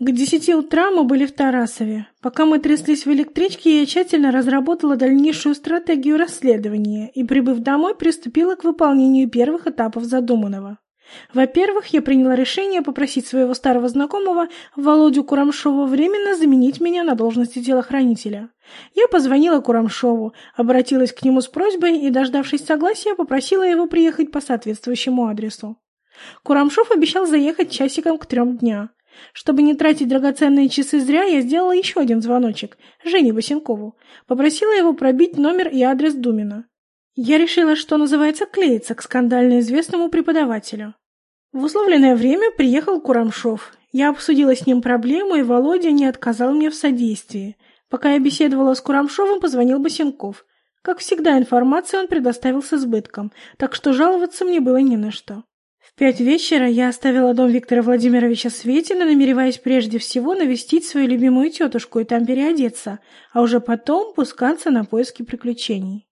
К десяти утра мы были в Тарасове. Пока мы тряслись в электричке, я тщательно разработала дальнейшую стратегию расследования и, прибыв домой, приступила к выполнению первых этапов задуманного. Во-первых, я приняла решение попросить своего старого знакомого Володю Курамшова временно заменить меня на должности телохранителя. Я позвонила Курамшову, обратилась к нему с просьбой и, дождавшись согласия, попросила его приехать по соответствующему адресу. Курамшов обещал заехать часиком к трем дня. Чтобы не тратить драгоценные часы зря, я сделала еще один звоночек Жене Босенкову. Попросила его пробить номер и адрес Думина. Я решила, что называется, клеиться к скандально известному преподавателю. В условленное время приехал Курамшов. Я обсудила с ним проблему, и Володя не отказал мне в содействии. Пока я беседовала с Курамшовым, позвонил Босенков. Как всегда, информацию он предоставил с избытком, так что жаловаться мне было не на что. В пять вечера я оставила дом Виктора Владимировича Светина, намереваясь прежде всего навестить свою любимую тетушку и там переодеться, а уже потом пускаться на поиски приключений.